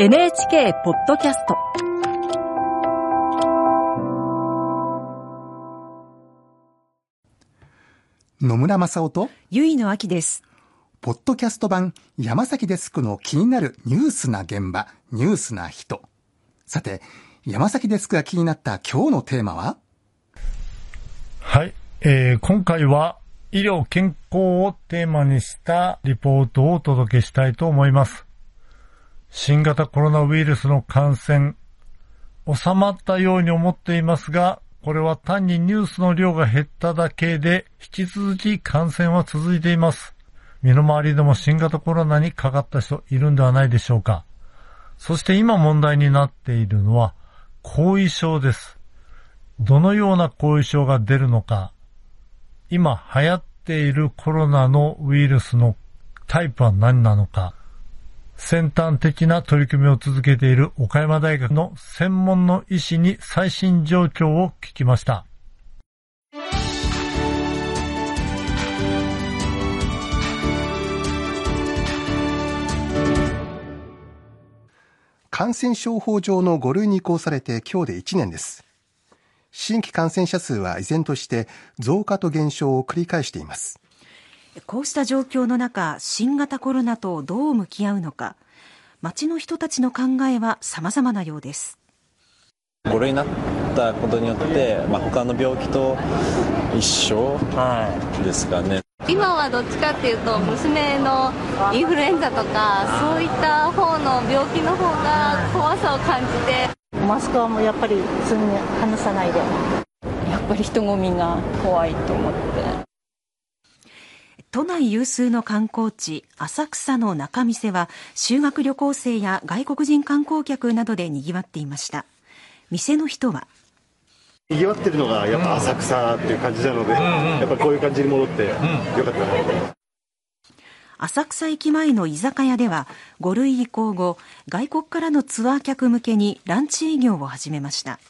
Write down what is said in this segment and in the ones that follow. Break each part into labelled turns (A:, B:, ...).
A: NHK ポッドキャスト。
B: 野村正夫と
A: ゆいのあきです。
B: ポッドキャスト版山崎デスクの気になるニュースな現場ニュースな人。さて山崎デスクが気になった今日のテーマは？
C: はい、えー今回は医療健康をテーマにしたリポートをお届けしたいと思います。新型コロナウイルスの感染、収まったように思っていますが、これは単にニュースの量が減っただけで、引き続き感染は続いています。身の回りでも新型コロナにかかった人いるんではないでしょうか。そして今問題になっているのは、後遺症です。どのような後遺症が出るのか、今流行っているコロナのウイルスのタイプは何なのか、先端的な取り組みを続けている岡山大学の専門の医師に最新状況を聞きました。
B: 感染症法上の5類に移行されて今日で1年です新規感染者数は依然として増加と減少を繰り返しています
A: こうした状況の中新型コロナとどう向き合うのか。街の人たちの考えは様々なようです。
D: 5類になったことによって、まあ、他の病気と一緒ですかね、
E: 今はどっちかっていうと娘のインフルエンザとかそういった方の病気の方が怖さを感じて。
F: マスクはもうやっぱり常に離さないで。
G: やっぱり人混みが怖いと思って。
A: 都内有数の観光地浅草の仲見世は修学旅行生や外国人観光客などで賑わっていました。店の人は
H: 賑わってるのがやっぱ浅草っていう感じなので、やっぱこういう感じに戻ってよかったなと思います。
A: 浅草駅前の居酒屋では5類移行後外国からのツアー客向けにランチ営業を始めました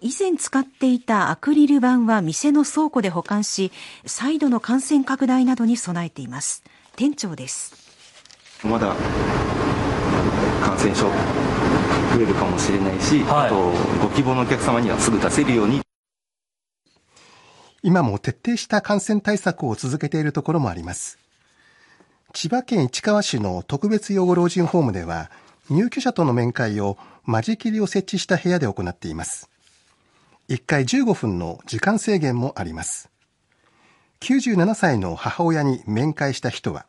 A: 以前使っていたアクリル板は店の倉庫で保管し再度の感染拡大などに備えています。店長です。
I: まだ感染症増えるかもしれないし、あとご希望のお客様にはすぐ出せるように。
B: 今も徹底した感染対策を続けているところもあります。千葉県市川市の特別養護老人ホームでは入居者との面会を間仕切りを設置した部屋で行っています1回15分の時間制限もあります。97歳の母親に面会した人は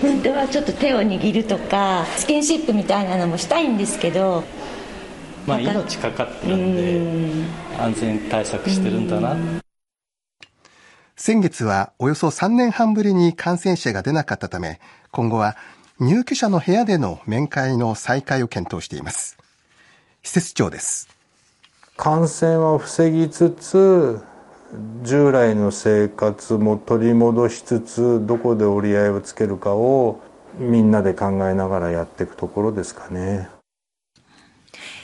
J: 本当はちょっと手を握るとかスキンシップみたいなのもしたいんですけど
D: まあ、命かかってるんで安全対策してるんだな。
B: 先月はおよそ3年半ぶりに感染者が出なかったため今後は入居者の部屋での面会の再開を検討しています。施設長です
K: 感染は防ぎつつ従来の生活も取り戻しつつどこで折り合いをつけるかをみんなで考えながらやっていくところですかね。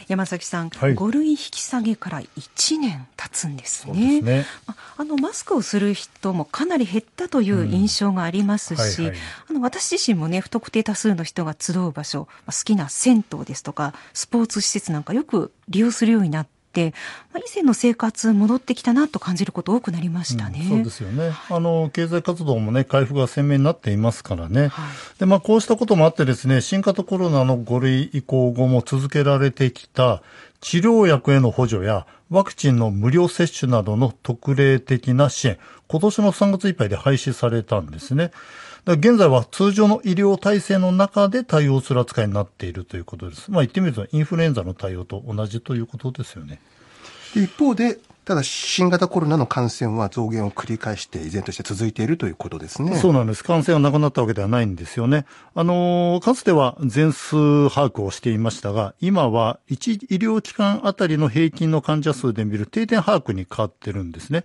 A: 山崎さん、
C: はい。
A: 5類引き下げから1年経つんです
C: そう
A: ね
C: ですね。
A: ああのマスクをする人もかなり減ったという印象がありますし、
C: うんはいはい。
A: あの私自身もね不特定多数の人が集う場所まあ好きな銭湯ですとかスポーツ施設なんかよく利用するようになって、まあ、以前の生活戻ってきたなと感じること多くなりましたね。
C: うんそうですよね。あの、経済活動もね、回復が鮮明になっていますからね。で、まあ、こうしたこともあってですね、新型コロナの5類移行後も続けられてきた治療薬への補助やワクチンの無料接種などの特例的な支援、今年の3月いっぱいで廃止されたんですね。だから現在は通常の医療体制の中で対応する扱いになっているということです。まあ言ってみるとインフルエンザの対応と同じということですよね。
B: 一方でただ新型コロナの感染は増減を繰り返して依然として続いているということですね
C: そうなんです。感染はなくなったわけではないんですよね。あのかつては全数把握をしていましたが、今は1医療機関あたりの平均の患者数で見る定点把握に変わってるんですね。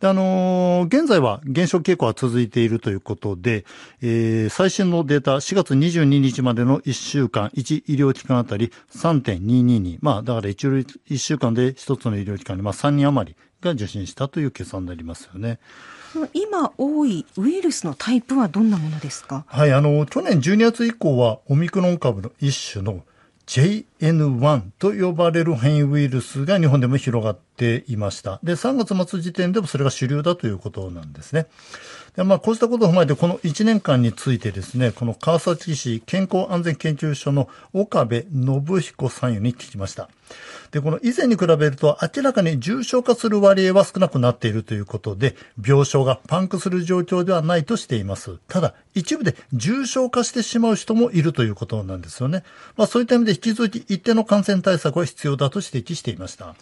C: であの現在は減少傾向は続いているということで、えー最新のデータ、4月22日までの1週間、1医療機関あたり3.222。まあ、だから 1, 1週間で1つの医療機関に、まあ、3人余余りが受診したという計算になりますよね。
A: 今多いウイルスのタイプはどんなものですか？
C: はい、あの、去年12月以降はオミクロン株の一種の JN1 と呼ばれる変異ウイルスが日本でも広がっていました。で、3月末時点でもそれが主流だということなんですね。でまあ、こうしたことを踏まえて、この1年間についてですね、この川崎市健康安全研究所の岡部信彦参与に聞きました。で、この以前に比べると明らかに重症化する割合は少なくなっているということで、病床がパンクする状況ではないとしています。ただ、一部で重症化してしまう人もいるということなんですよね。まあそういった意味で引き続き一定の感染対策は必要だと指摘していました。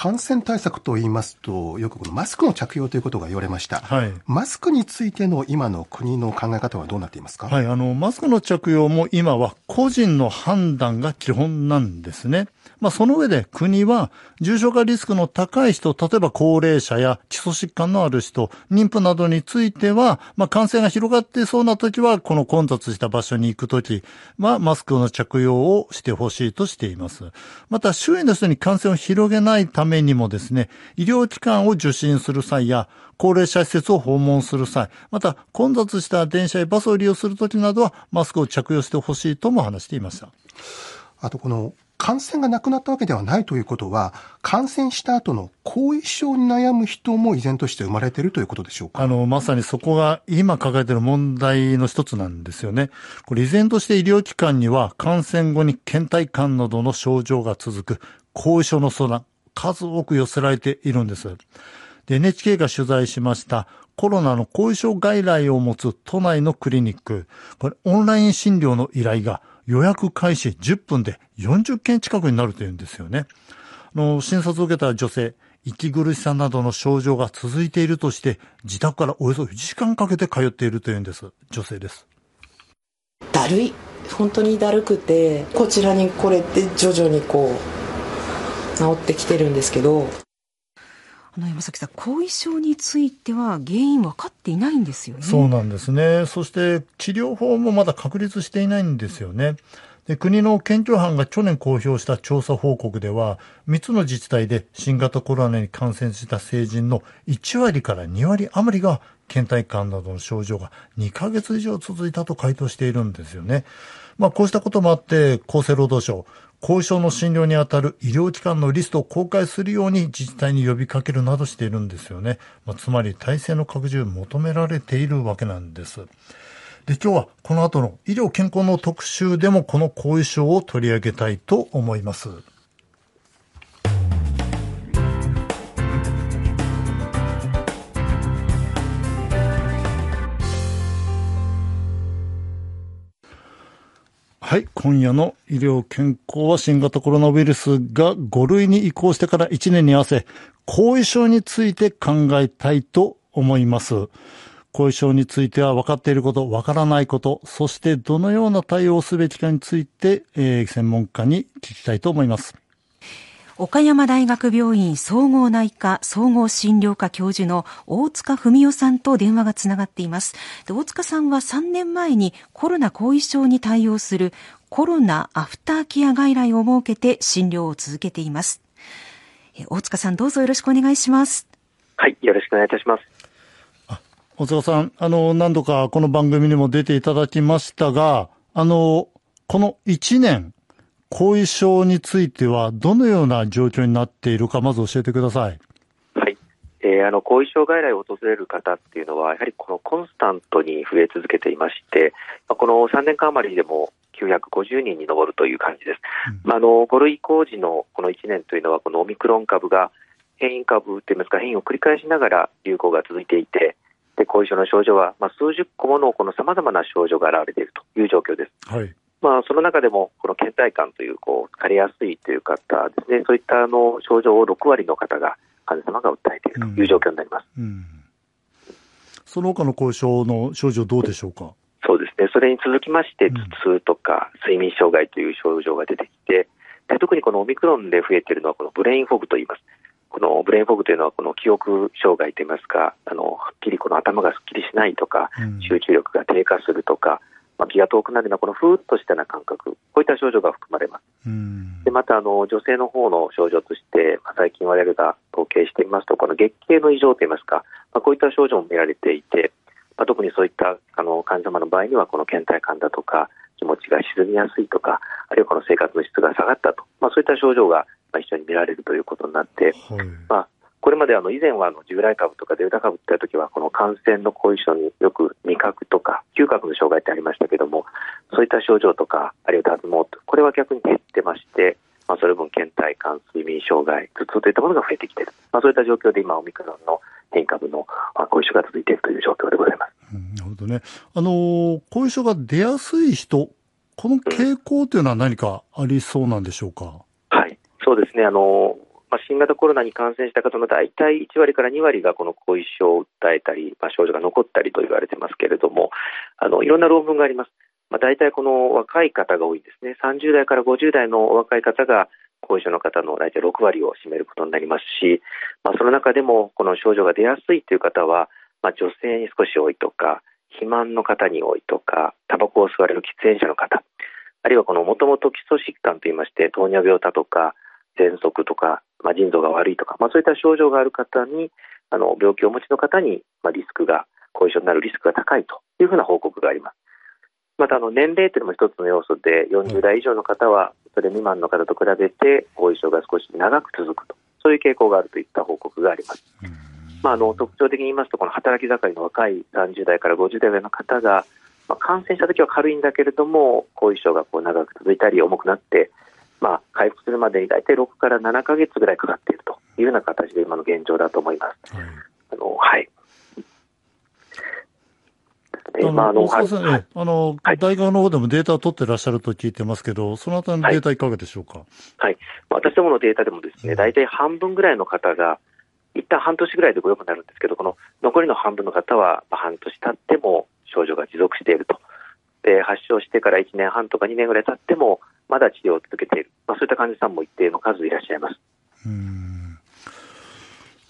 B: 感染対策と言いますと、よくこのマスクの着用ということが言われました。
C: はい。
B: マスクについての今の国の考え方はどうなっていますか？
C: はい、あの、マスクの着用も今は個人の判断が基本なんですね。まあ、その上で国は重症化リスクの高い人、例えば高齢者や基礎疾患のある人、妊婦などについては、まあ、感染が広がってそうな時は、この混雑した場所に行く時は、マスクの着用をしてほしいとしています。また、周囲の人に感染を広げないためにもですね、医療機関を受診する際や、高齢者施設を訪問する際、また混雑した電車やバスを利用するときなどは、マスクを着用してほしいとも話していました。
B: あとこの感染がなくなったわけではないということは、感染した後の後遺症に悩む人も依然として生まれているということでしょうか？
C: あの、まさにそこが今抱えている問題の一つなんですよね。これ依然として医療機関には感染後に倦怠感などの症状が続く後遺症の相談、数多く寄せられているんです。で、NHK が取材しましたコロナの後遺症外来を持つ都内のクリニック。これオンライン診療の依頼が予約開始10分で40件近くになるというんですよね。あの、診察を受けた女性、息苦しさなどの症状が続いているとして、自宅からおよそ1時間かけて通っているというんです。女性です。
L: だるい。本当にだるくて、こちらにこれって徐々にこう、治ってきてるんですけど、
A: あの山崎さん、後遺症については原因分かっていないんですよね。
C: そうなんですね。そして治療法もまだ確立していないんですよね。で国の県庁班が去年公表した調査報告では、3つの自治体で新型コロナに感染した成人の1割から2割余りが倦怠感などの症状が2ヶ月以上続いたと回答しているんですよね。まあこうしたこともあって厚生労働省、後遺症の診療にあたる医療機関のリストを公開するように自治体に呼びかけるなどしているんですよね。まあ、つまり体制の拡充求められているわけなんです。で、今日はこの後の医療健康の特集でもこの後遺症を取り上げたいと思います。はい。今夜の医療健康は新型コロナウイルスが5類に移行してから1年に合わせ、後遺症について考えたいと思います。後遺症については分かっていること、分からないこと、そしてどのような対応をすべきかについて、えー、専門家に聞きたいと思います。
A: 岡山大学病院総合内科総合診療科教授の大塚文夫さんと電話がつながっています。大塚さんは3年前にコロナ後遺症に対応するコロナアフターケア外来を設けて診療を続けています。大塚さんどうぞよろしくお願いします。
M: はい、よろしくお願いいたします。
C: 大塚さん、あの、何度かこの番組にも出ていただきましたが、あの、この1年、後遺症についてはどのような状況になっているか、まず教えてください。
M: はい。えー、あの、後遺症外来を訪れる方っていうのは、やはりこのコンスタントに増え続けていまして、この3年間余りでも950人に上るという感じです。うん、まあ、あの、5類移行時のこの1年というのは、このオミクロン株が変異株といいますか、変異を繰り返しながら流行が続いていて、で後遺症の症状は、まあ、数十個ものこのさまざまな症状が現れているという状況です。
C: はい
M: まあ、その中でも、この倦怠感という、こう、疲れやすいという方ですね、そういったあの症状を6割の方が、患者様が訴えているという状況になります。うん、うん、
C: その他の後遺症の症状、どうでしょうか？
M: そうですね、それに続きまして、頭痛とか睡眠障害という症状が出てきて、で特にこのオミクロンで増えているのは、このブレインフォグといいます。このブレインフォグというのは、この記憶障害といいますか、あのはっきりこの頭がすっきりしないとか、うん、集中力が低下するとか、まあ、気が遠くなるようなこのふーっとしたような感覚、こういった症状が含まれます。でまたあの女性の方の症状として、まあ、最近我々が統計してみますと、この月経の異常といいますか、まあ、こういった症状も見られていて、まあ、特にそういったあの患者様の場合には、この倦怠感だとか、気持ちが沈みやすいとか、あるいはこの生活の質が下がったと、まあ、そういった症状がまあ一緒に見られるということになって、まあ、これまであの以前はあの従来株とかデルタ株って時は、この感染の後遺症によく味覚とか嗅覚の障害ってありましたけども、そういった症状とか、あるいは脱毛と、これは逆に減ってまして、まあ、それ分、倦怠感、睡眠障害、頭痛といったものが増えてきている、まあ、そういった状況で今、オミクロンの変異株のまあ後遺症が続いているという状況でございます。
C: なるほどね。あのー後遺症が出やすい人、この傾向というのは何かありそうなんでしょうか？
M: はい、そうですね。あの、まあ、新型コロナに感染した方の大体1割から2割がこの後遺症を訴えたり、まあ、症状が残ったりと言われてますけれども、あの、いろんな論文があります。まあ、大体この若い方が多いですね。30代から50代の若い方が後遺症の方の大体6割を占めることになりますし、まあ、その中でもこの症状が出やすいという方は、まあ、女性に少し多いとか、肥満の方に多いとか、タバコを吸われる喫煙者の方、あるいはこのもともと基礎疾患といいまして、糖尿病だとか、喘息とか、まあ、腎臓が悪いとか、まあ、そういった症状がある方に、あの病気をお持ちの方に、まあ、リスクが、後遺症になるリスクが高いというふうな報告があります。またあの年齢というのも一つの要素で、40代以上の方は、それ未満の方と比べて後遺症が少し長く続くと、そういう傾向があるといった報告があります。まあ、あの特徴的に言いますと、この働き盛りの若い30代から50代の方が、まあ、感染した時は軽いんだけれども、後遺症がこう長く続いたり、重くなって、まあ、回復するまでに大体6から7か月ぐらいかかっているというような形で今の現状だと思います。あのはい。
C: あの、
M: まああのはい。
C: ええあの、大学の方でもデータを取ってらっしゃると聞いてますけど、そのあたりのデータいかがでしょうか？
M: はい、私どものデータでもですね、大体半分ぐらいの方が、一旦半年ぐらいでご良くなるんですけど、この残りの半分の方は、まあ半年経っても症状が持続していると。で、発症してから1年半とか2年ぐらい経っても、まだ治療を続けている。まあ、そういった患者さんも一定の数いらっしゃいます。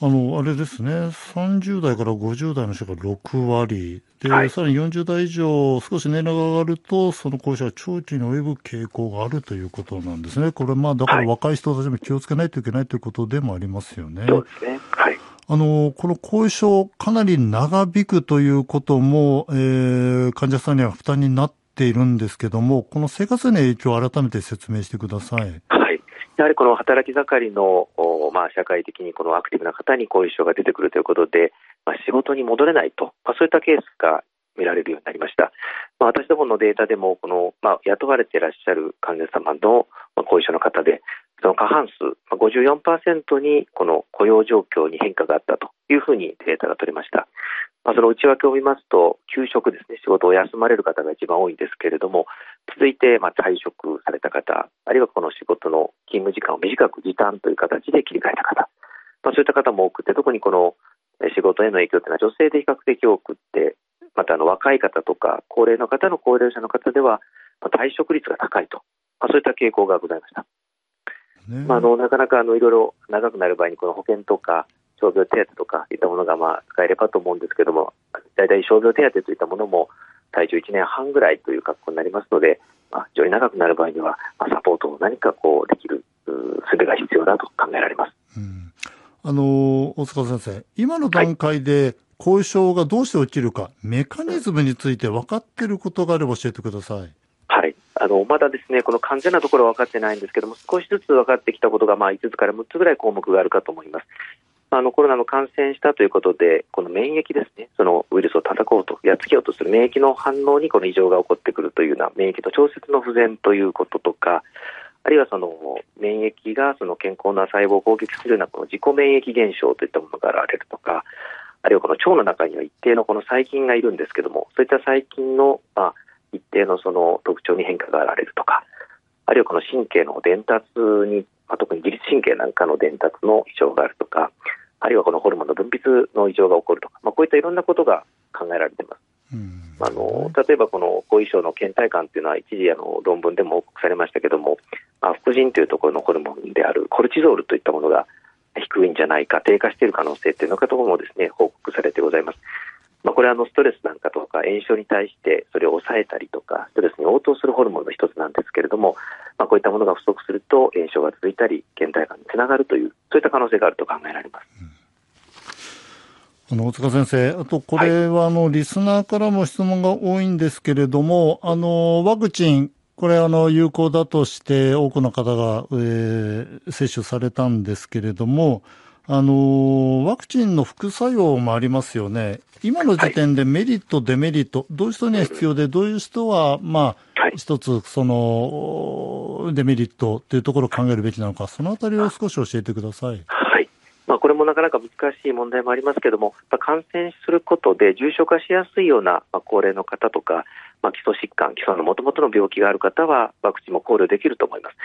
C: あの、あれですね、30代から50代の人が6割、で、
M: はい
C: さらに40代以上、少し年齢が上がると、その後遺症は長期に及ぶ傾向があるということなんですね。これ、まあ、だから若い人たちも気をつけないといけないということでもありますよね。
M: そうですね。はい。
C: あの、この後遺症、かなり長引くということも、えー患者さんには負担になっているんですけども、この生活への影響を改めて説明してください。
M: はい。やはりこの働き盛りの、まあ、社会的にこのアクティブな方に後遺症が出てくるということで、まあ、仕事に戻れないと、まあ、そういったケースが見られるようになりました。まあ、私どものデータでも、この、まあ、雇われていらっしゃる患者様のまあ後遺症の方で、その過半数、まあ、54%にこの雇用状況に変化があったというふうにデータが取れました。まあ、その内訳を見ますと、休職ですね、仕事を休まれる方が一番多いんですけれども、続いて、まあ、退職された方、あるいはこの仕事の勤務時間を短く時短という形で切り替えた方、まあ、そういった方も多くて、特にこのえ仕事への影響というのは女性で比較的多くって、またあの若い方とか高齢の方の高齢者の方では、まあ、退職率が高いと、まあ、そういった傾向がございました。まあ、あのなかなかあのいろいろ長くなる場合にこの保険とか傷病手当とかいったものがまあ使えればと思うんですけども、大体傷病手当といったものも体重1年半ぐらいという格好になりますので、まあ、非常に長くなる場合には、まあ、サポートを何かこうできるう術が必要だと考えられます。
C: あの、大塚先生、今の段階で後遺症がどうして起きるか、メカニズムについて分かっていることがあれば教えてください。
M: はい、あのまだですね、この完全なところは分かってないんですけども、少しずつ分かってきたことが、まあ、5つから6つぐらい項目があるかと思います。あのコロナの感染したということで、この免疫ですね、そのウイルスを叩こうと、やっつけようとする免疫の反応にこの異常が起こってくるというような免疫の調節の不全ということとか、あるいはその免疫がその健康な細胞を攻撃するようなこの自己免疫現象といったものが現れるとか、あるいはこの腸の中には一定のこの細菌がいるんですけども、そういった細菌の、まあ、一定のその特徴に変化が現れるとか、あるいはこの神経の伝達に、まあ、特に自律神経なんかの伝達の異常があるとか、あるいはこのホルモンの分泌の異常が起こるとか、まあ、こういったいろんなことが考えられています。あの例えばこの後遺症の倦怠感というのは一時あの論文でも報告されましたけども、まあ、副腎というところのホルモンであるコルチゾールといったものが低いんじゃないか低下している可能性というのかともですね報告されてございます。まあ、これはあのストレスなんかとか炎症に対してそれを抑えたりとかストレスに応答するホルモンの一つなんですけれども、まあ、こういったものが不足すると炎症が続いたり倦怠感につながるというそういった可能性があると考えられます。
C: あの、大塚先生、あと、これは、あの、リスナーからも質問が多いんですけれども、あの、ワクチン、これ、あの、有効だとして多くの方が、えー、接種されたんですけれども、あの、ワクチンの副作用もありますよね。今の時点でメリット、デメリット、どういう人には必要で、どういう人は、まあ、一つ、その、デメリットというところを考えるべきなのか、そのあたりを少し教えてください。
M: まあ、これもなかなか難しい問題もありますけれども、感染することで重症化しやすいような、まあ、高齢の方とか、まあ、基礎疾患、基礎のもともとの病気がある方は、ワクチンも考慮できると思います。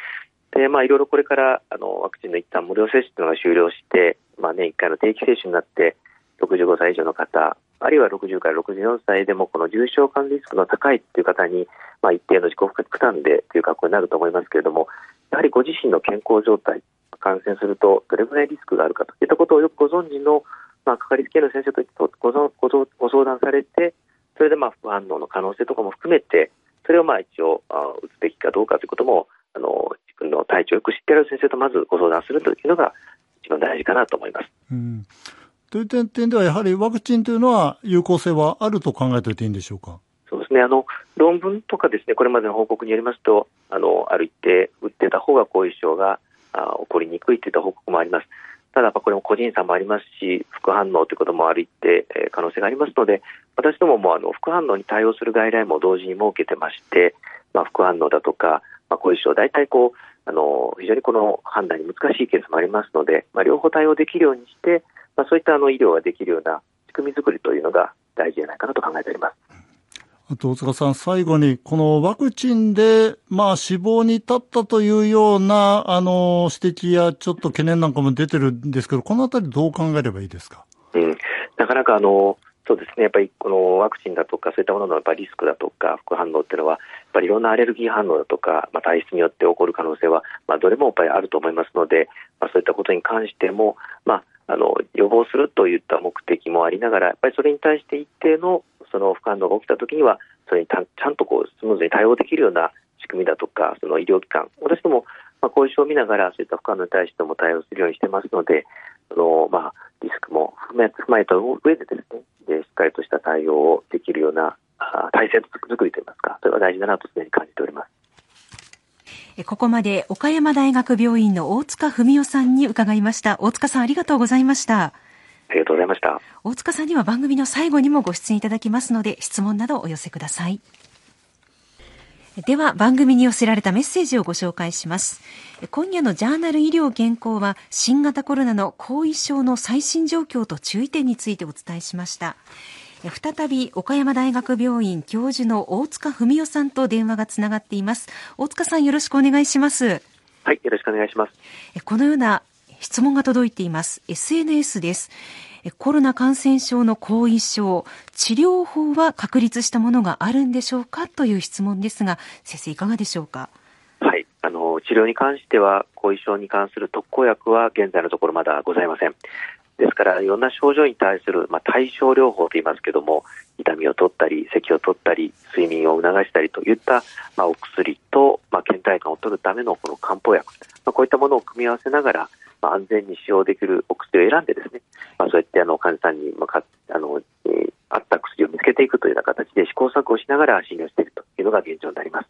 M: で、まあ、いろいろこれからあのワクチンの一旦無料接種というのが終了して、まあ、年1回の定期接種になって、65歳以上の方、あるいは60から64歳でもこの重症化リスクの高いという方に、まあ、一定の自己負担でという格好になると思いますけれども、やはりご自身の健康状態、感染するとどれぐらいリスクがあるかといったことをよくご存知の、まあ、かかりつけの先生とごごご相談されて、それでまあ副反応の可能性とかも含めて、それをまあ一応あ打つべきかどうかということも、あの自分の体調をよく知っている先生とまずご相談するというのが一番大事かなと思います。
C: うんという点では、やはりワクチンというのは有効性はあると考えておいていいんでしょうか？
M: そうですね。あの論文とかですね、これまでの報告によりますと、あのある一定打ってた方が後遺症があ起こりにくいといった報告もあります。ただ、これも個人差もありますし、副反応ということもある一定、え、可能性がありますので、私どももあの副反応に対応する外来も同時に設けてまして、まあ、副反応だとか、まあ、後遺症、大体こうあの非常にこの判断に難しいケースもありますので、まあ、両方対応できるようにして、まあ、そういったあの医療ができるような仕組み作りというのが大事じゃないかなと考えております。
C: 大塚さん、最後に、このワクチンで、まあ、死亡に至ったというような、あの、指摘やちょっと懸念なんかも出てるんですけど、このあたりどう考えればいいですか？
M: うん。なかなか、あの、そうですね、やっぱりこのワクチンだとか、そういったもののやっぱリスクだとか、副反応っていうのは、やっぱりいろんなアレルギー反応だとか、まあ、体質によって起こる可能性は、まあ、どれもやっぱりあると思いますので、まあ、そういったことに関しても、まあ、あの予防するといった目的もありながら、やっぱりそれに対して一定のその副反応が起きたときには、それにちゃんとこうスムーズに対応できるような仕組みだとか、その医療機関、私ども、まあ、後遺症を見ながら、そういった副反応に対しても対応するようにしてますので、あのまあ、リスクも踏ま踏まえた上でですねで、しっかりとした対応をできるようなあ体制作りといいますか、それは大事だなと常に感じております。
A: ここまで岡山大学病院の大塚文夫さんに伺いました。大塚さんありがとうございました。
M: ありがとうございました。
A: 大塚さんには番組の最後にもご出演いただきますので、質問などお寄せください。では番組に寄せられたメッセージをご紹介します。今夜のジャーナル医療健康は新型コロナの後遺症の最新状況と注意点についてお伝えしました。再び岡山大学病院教授の大塚文夫さんと電話がつながっています。大塚さんよろしくお願いします。
M: はい、よろしくお願いします。
A: このような質問が届いています。SNS です。コロナ感染症の後遺症、治療法は確立したものがあるんでしょうかという質問ですが、先生いかがでしょうか？
M: はい、あの治療に関しては後遺症に関する特効薬は現在のところまだございません。ですからいろんな症状に対する、まあ、対症療法と言いますけども痛みを取ったり咳を取ったり睡眠を促したりといった、まあ、お薬と、まあ、倦怠感を取るためのこの漢方薬、まあ、こういったものを組み合わせながらまあ、安全に使用できるお薬を選んでですね、まあ、そうやってあの患者さんに向かあの、えー、合った薬を見つけていくというような形で試行錯誤しながら診療しているというのが現状になります。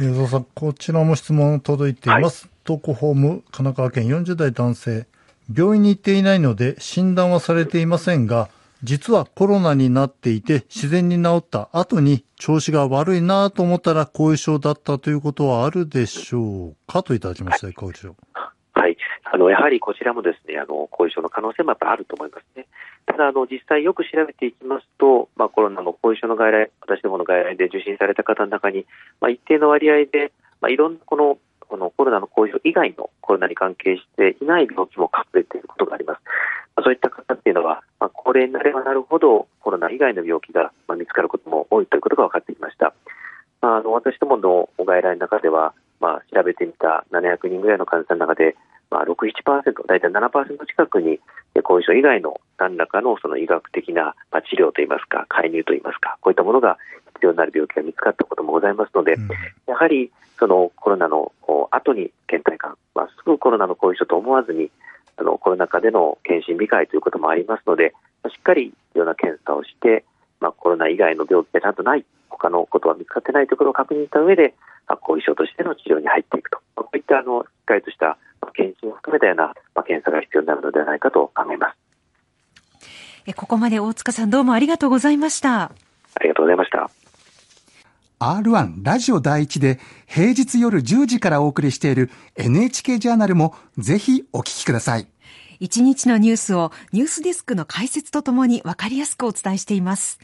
C: 江蔵さん、こちらも質問届いています。はい、東湖ホーム、神奈川県40代男性。病院に行っていないので診断はされていませんが、実はコロナになっていて自然に治った後に調子が悪いなと思ったら後遺症だったということはあるでしょうか？といただきました、いかがでしょう？
M: はい。あの、やはりこちらもですね、あの、後遺症の可能性もやっぱあると思いますね。ただ、あの、実際よく調べていきますと、まあ、コロナの後遺症の外来、私どもの外来で受診された方の中に、まあ、一定の割合で、まあ、いろんなこの、このコロナの後遺症以外のコロナに関係していない病気も隠れていることがあります。まあ、そういった方っていうのは、まあ、高齢になればなるほどコロナ以外の病気が、まあ、見つかることも多いということが分かってきました。まあ、あの私どもの外来の中では、まあ、調べてみた700人ぐらいの患者さんの中で、まあ6、7%、大体7%近くに後遺症以外の何らかのその医学的な治療といいますか、介入といいますか、こういったものが必要になる病気が見つかったこともございますので、うん、やはりそのコロナの後に倦怠感、まあ、すぐコロナの後遺症と思わずに、あのコロナ禍での検診控えということもありますので、しっかり必要な検査をして、まあ、コロナ以外の病気がちゃんとない、他のことは見つかってないということを確認した上で、後遺症としての治療に入っていくと、こういったあのしっかりとした検診を含めたような、まあ、検査が必要になるのではないかと考えます。
A: ここまで大塚さんどうもありがとうございました。
M: ありがとうございました。
B: R1 ラジオ第一で平日夜10時からお送りしている NHK ジャーナルもぜひお聞きください。
A: 1日のニュースをニュースディスクの解説とともに分かりやすくお伝えしています。